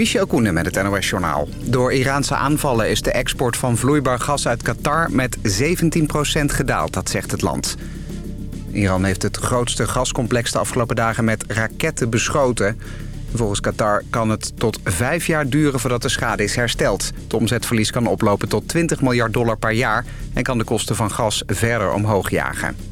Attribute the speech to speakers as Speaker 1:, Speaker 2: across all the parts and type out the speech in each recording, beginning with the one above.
Speaker 1: Michel Koenen met het NOS-journaal. Door Iraanse aanvallen is de export van vloeibaar gas uit Qatar met 17% gedaald, dat zegt het land. Iran heeft het grootste gascomplex de afgelopen dagen met raketten beschoten. Volgens Qatar kan het tot vijf jaar duren voordat de schade is hersteld. Het omzetverlies kan oplopen tot 20 miljard dollar per jaar... en kan de kosten van gas verder omhoog jagen.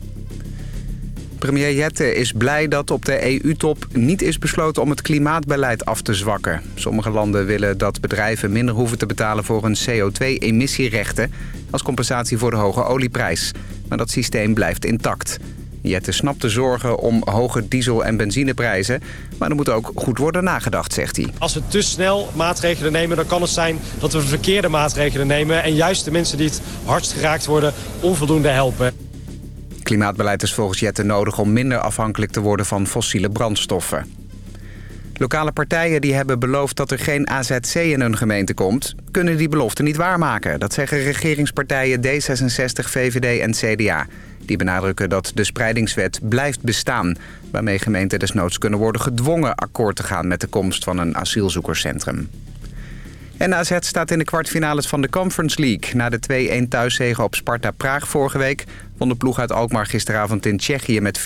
Speaker 1: Premier Jette is blij dat op de EU-top niet is besloten om het klimaatbeleid af te zwakken. Sommige landen willen dat bedrijven minder hoeven te betalen voor hun CO2-emissierechten... als compensatie voor de hoge olieprijs. Maar dat systeem blijft intact. Jette snapt de zorgen om hoge diesel- en benzineprijzen... maar er moet ook goed worden nagedacht, zegt hij.
Speaker 2: Als we te snel maatregelen nemen, dan kan het zijn dat we verkeerde maatregelen nemen... en juist de mensen die het hardst geraakt worden onvoldoende helpen.
Speaker 1: Klimaatbeleid is volgens Jette nodig om minder afhankelijk te worden van fossiele brandstoffen. Lokale partijen die hebben beloofd dat er geen AZC in hun gemeente komt... kunnen die belofte niet waarmaken. Dat zeggen regeringspartijen D66, VVD en CDA. Die benadrukken dat de spreidingswet blijft bestaan... waarmee gemeenten desnoods kunnen worden gedwongen akkoord te gaan... met de komst van een asielzoekerscentrum. En AZ staat in de kwartfinales van de Conference League. Na de 2-1 thuiszege op Sparta Praag vorige week... won de ploeg uit Alkmaar gisteravond in Tsjechië met 4-0.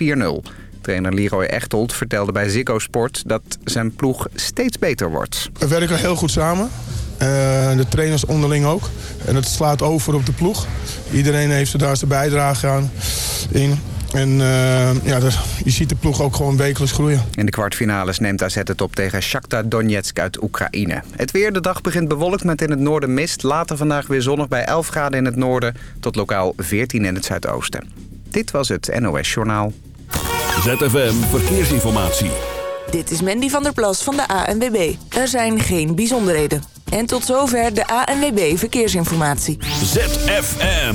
Speaker 1: Trainer Leroy Echtold vertelde bij Ziggo Sport dat zijn ploeg steeds beter wordt.
Speaker 3: We werken heel goed samen. Uh, de trainers onderling ook. En het slaat over op de ploeg. Iedereen heeft er daar zijn bijdrage aan in. En uh, ja, je ziet de ploeg ook gewoon wekelijks groeien.
Speaker 1: In de kwartfinales neemt AZ het op tegen Shakhtar Donetsk uit Oekraïne. Het weer, de dag begint bewolkt met in het noorden mist. Later vandaag weer zonnig bij 11 graden in het noorden... tot lokaal 14 in het zuidoosten. Dit was het NOS Journaal.
Speaker 4: ZFM Verkeersinformatie.
Speaker 5: Dit is Mandy van der Plas van de ANWB. Er zijn geen bijzonderheden. En tot zover de ANWB Verkeersinformatie.
Speaker 4: ZFM.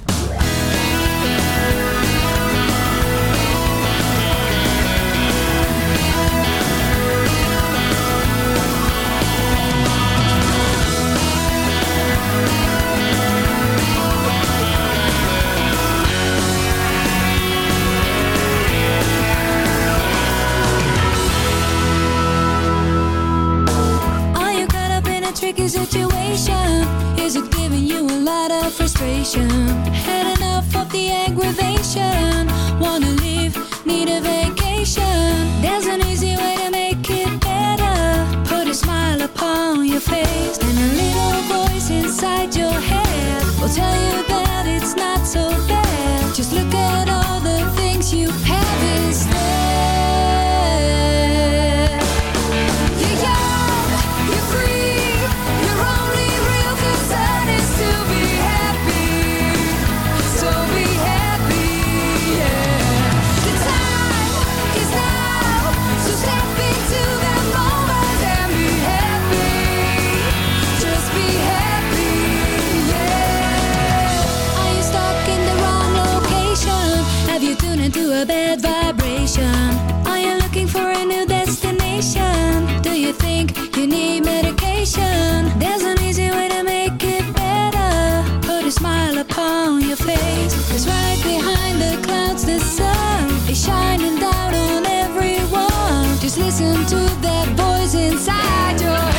Speaker 6: Situation? Is it giving you a lot of frustration? Had enough of the aggravation? Wanna leave, need a vacation? There's an easy way to make it better. Put a smile upon your face, and a little voice inside your head will tell you that it's not so bad. Just look at all the things you have instead. Upon your face. Cause right behind the clouds, the sun is shining down on everyone. Just listen to that voice inside your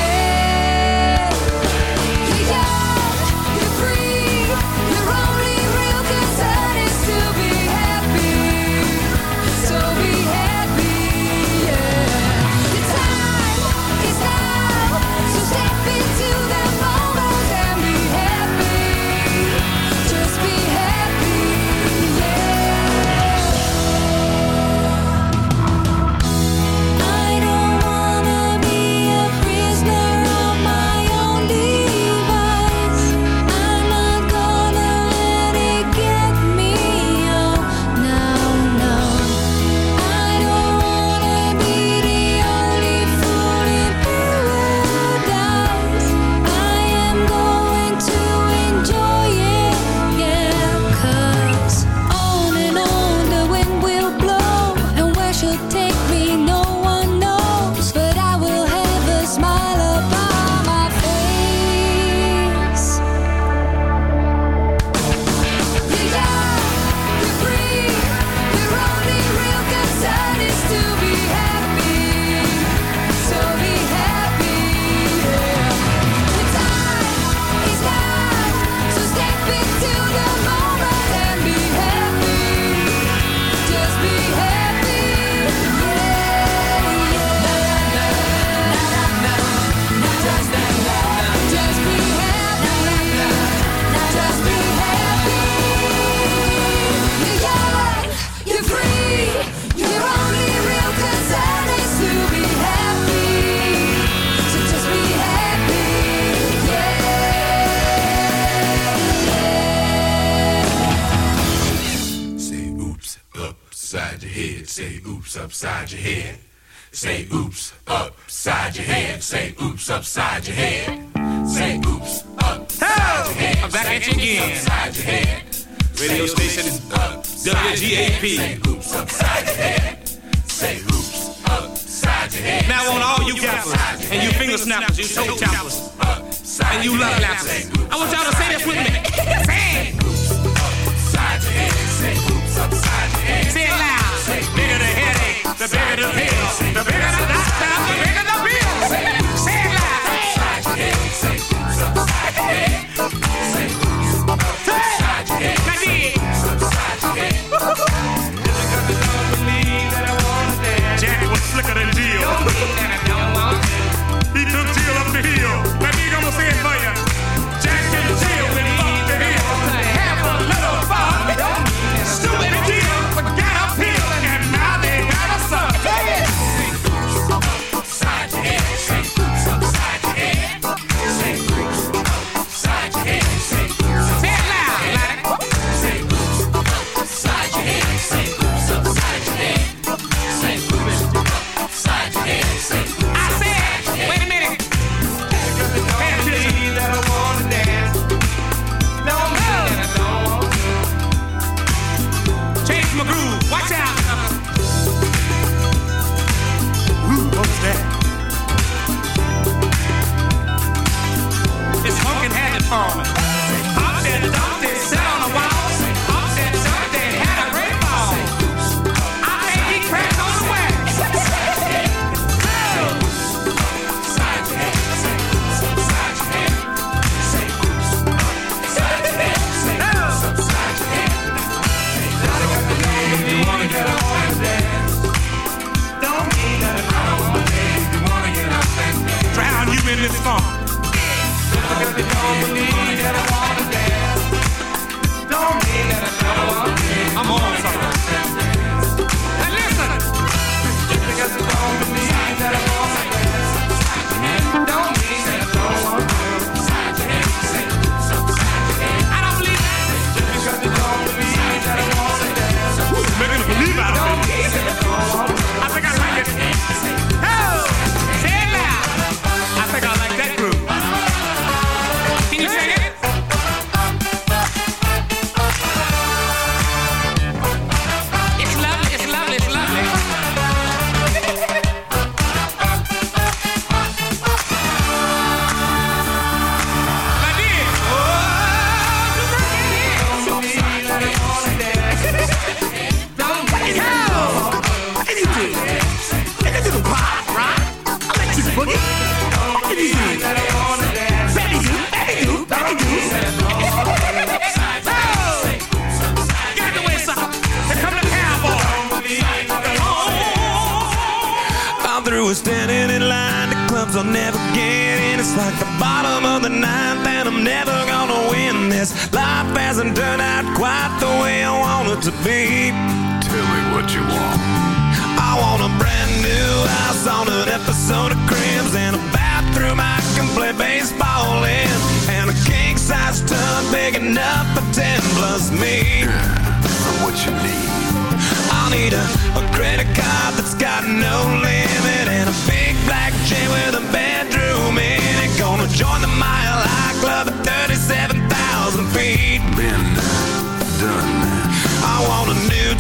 Speaker 7: oops upside your head. Say oops upside your head. Say oops upside your head. Say oops upside your head.
Speaker 8: I'm back at you again.
Speaker 7: Upside your head.
Speaker 8: Radio station is WGAP.
Speaker 7: Say oops upside your head. Say oops upside your head.
Speaker 8: Now on all you gappers and you finger snappers, you toe tappers, and you love lappers. I want y'all to say this with me. Say it.
Speaker 7: Upside your head. Say oops upside your head.
Speaker 8: Say it loud. Bigger the headache, the bigger the pill. The bigger the doctor, the bigger the bill.
Speaker 7: Upside your head. Say
Speaker 8: honkin'
Speaker 9: episode of Cribs and a bathroom I can play baseball in, and a king size tub big enough for ten plus me.
Speaker 7: So what you need?
Speaker 9: I'll need a, a credit card that's got no limit and a big black chain with a bedroom in it. Gonna join the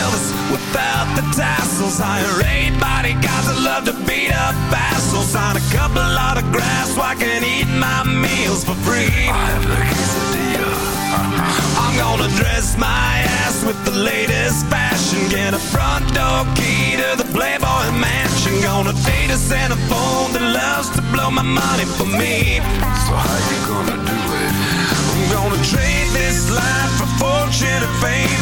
Speaker 9: Elvis without the tassels. Hire eight bodyguards that love to beat up assholes. Sign a couple lot autographs so I can eat my meals for free. I have the quesadilla. I'm gonna dress my ass with the latest fashion. Get a front door key to the Playboy Mansion. Gonna date a Santa phone that loves to blow my money for me. So how you gonna do it? I'm gonna trade this life for fortune and fame.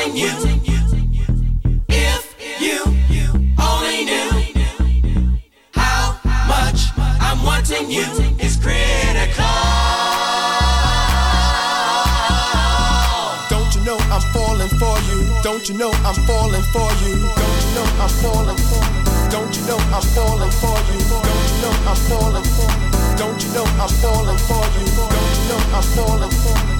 Speaker 10: Wanting you. If you only knew how much I'm wanting you is critical.
Speaker 11: Don't you know I'm falling for you? Don't you know I'm falling for you? Don't you know I'm falling for you? Don't you know I'm falling for you? Don't you know I'm falling for Don't you know I'm falling for you? Don't you know I'm falling for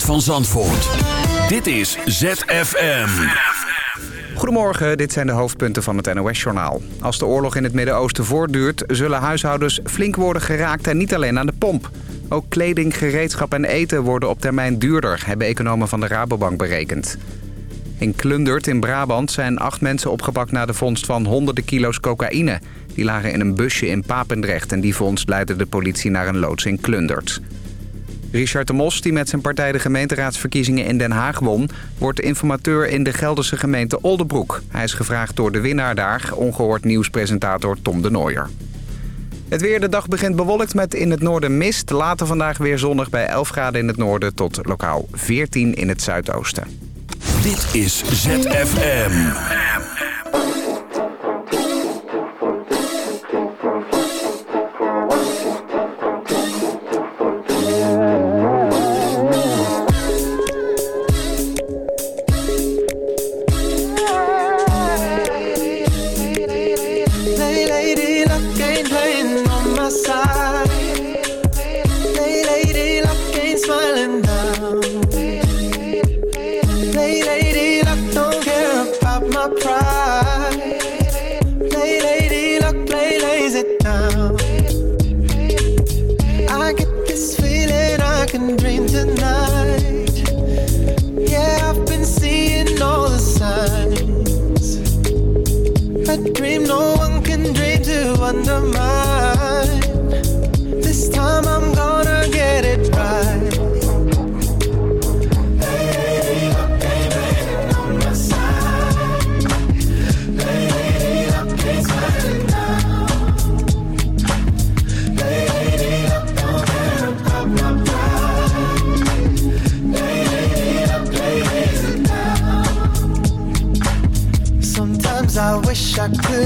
Speaker 4: Geluid van Zandvoort. Dit is ZFM.
Speaker 1: Goedemorgen, dit zijn de hoofdpunten van het NOS-journaal. Als de oorlog in het Midden-Oosten voortduurt... zullen huishoudens flink worden geraakt en niet alleen aan de pomp. Ook kleding, gereedschap en eten worden op termijn duurder... hebben economen van de Rabobank berekend. In Klundert in Brabant zijn acht mensen opgepakt... na de vondst van honderden kilo's cocaïne. Die lagen in een busje in Papendrecht... en die vondst leidde de politie naar een loods in Klundert. Richard de Mos, die met zijn partij de gemeenteraadsverkiezingen in Den Haag won... wordt informateur in de Gelderse gemeente Oldebroek. Hij is gevraagd door de winnaar daar, ongehoord nieuwspresentator Tom de Nooier. Het weer, de dag begint bewolkt met in het noorden mist. Later vandaag weer zonnig bij 11 graden in het noorden tot lokaal 14 in het zuidoosten.
Speaker 4: Dit is ZFM.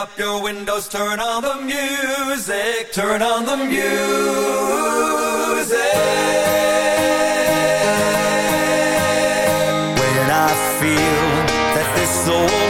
Speaker 12: up your windows, turn on the music, turn on the music. When I feel that this old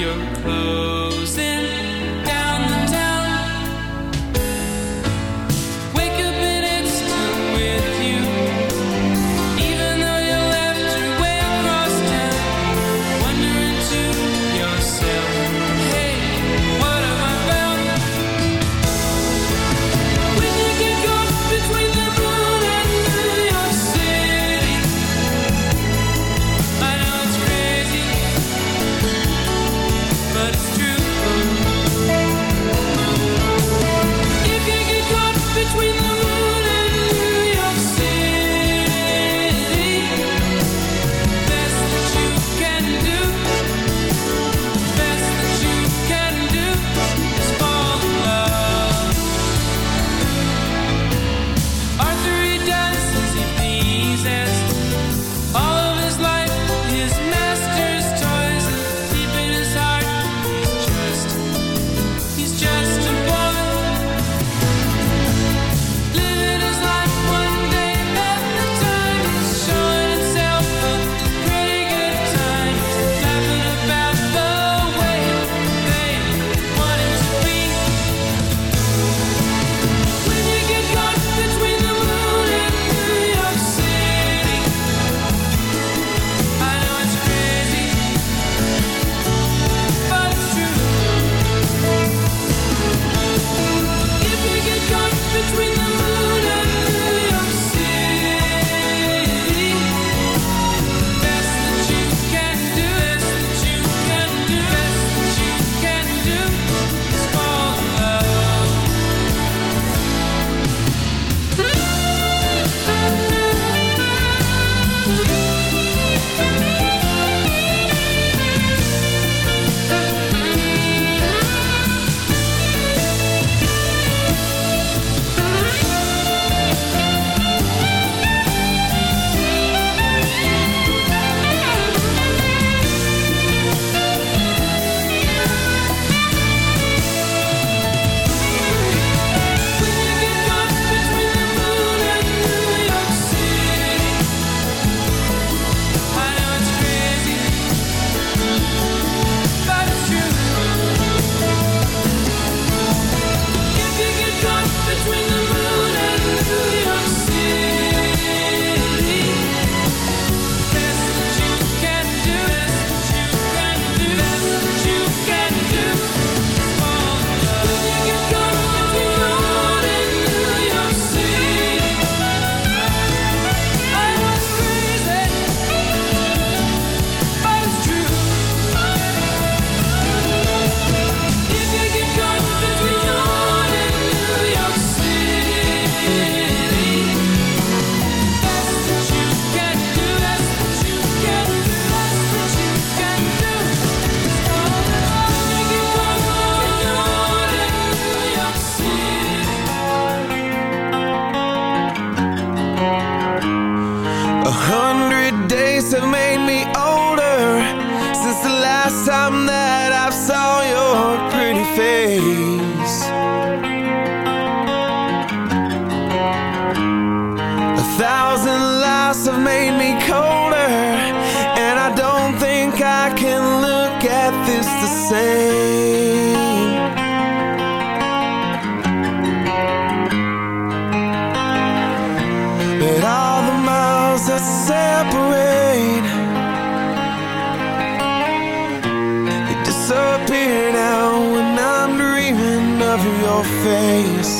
Speaker 13: your
Speaker 14: clothes. same. But all the miles that separate They disappear now when I'm dreaming of your face.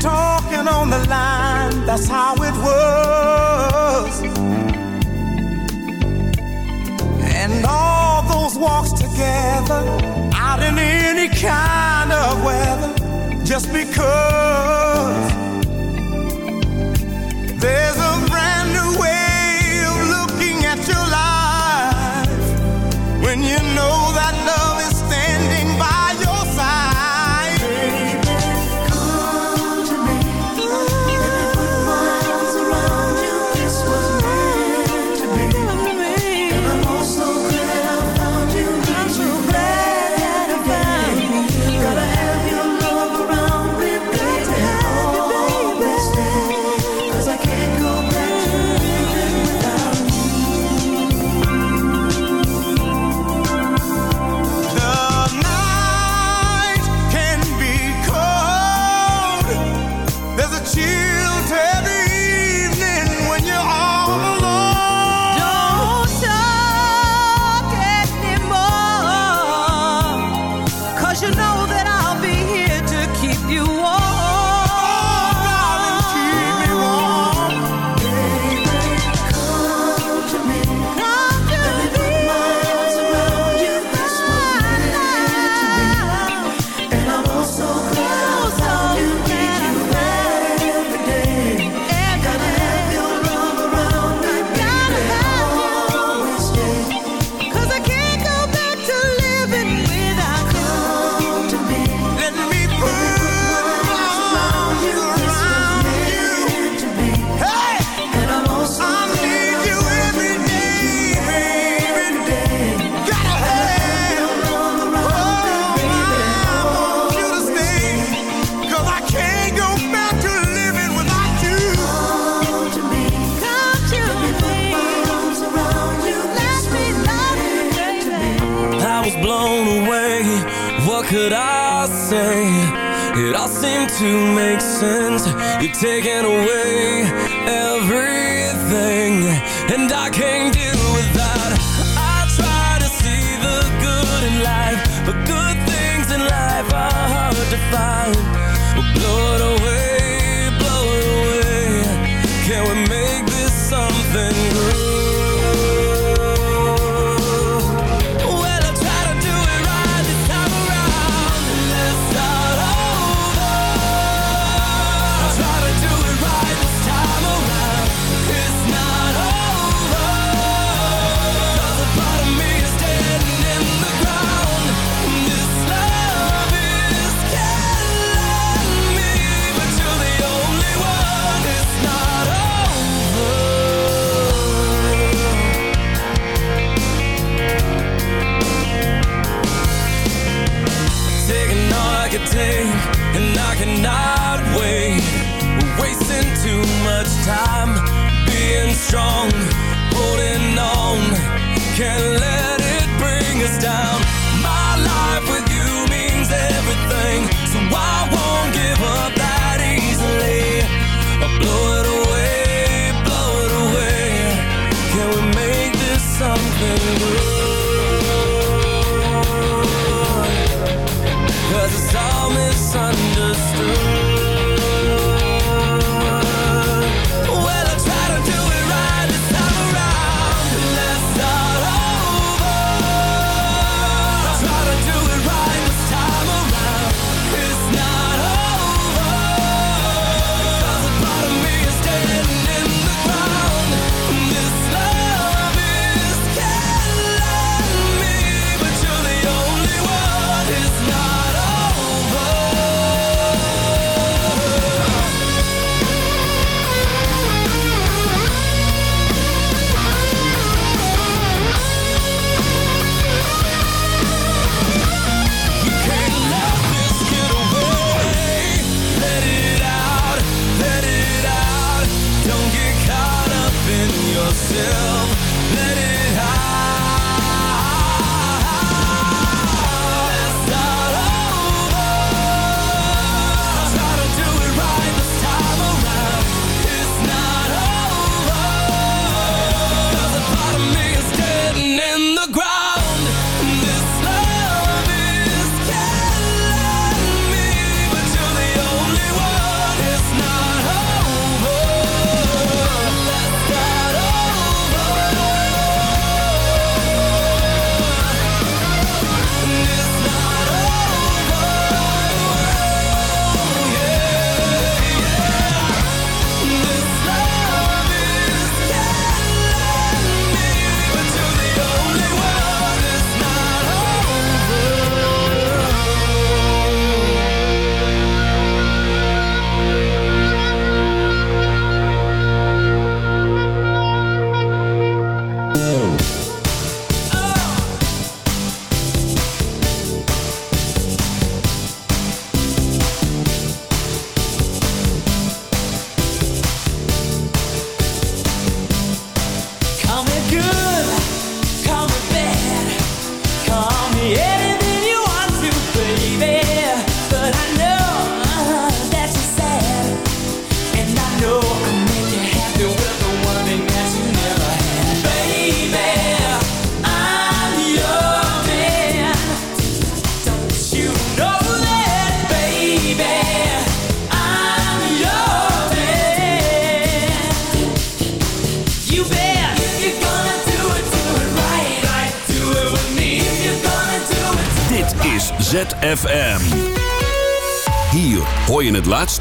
Speaker 14: talking on the line, that's how it was. And all those
Speaker 9: walks together, out in any kind of weather, just because.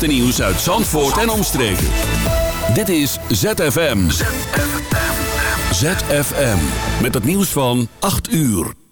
Speaker 4: Nieuws uit Zandvoort en omstreken. Dit is ZFM. ZFM. Met het nieuws van 8 uur.